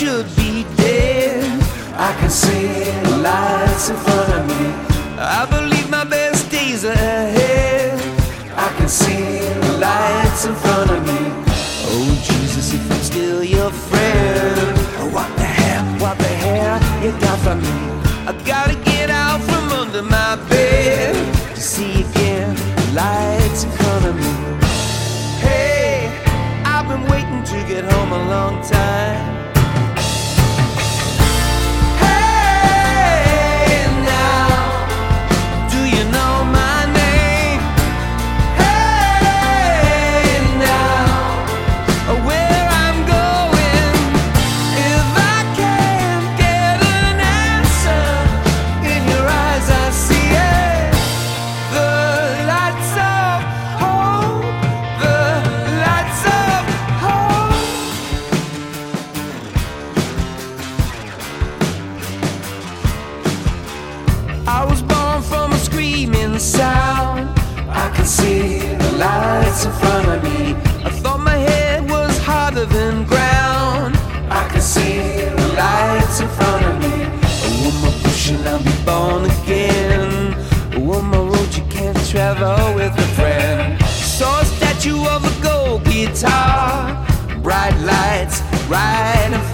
should be dead. I can see the lights in front of me. I believe my best days are ahead. I can see the lights in front of me. Oh Jesus, if I'm still your friend, what the hell, what the hell you got from me? I gotta get out from under my bed to see again the lights in front of me. Hey, I've been waiting to get home a long time. Sound. I can see the lights in front of me. I thought my head was harder than ground. I can see the lights in front of me. One more push and I'll be born again. One more road you can't travel with a friend. Saw a statue of a gold guitar. Bright lights right in front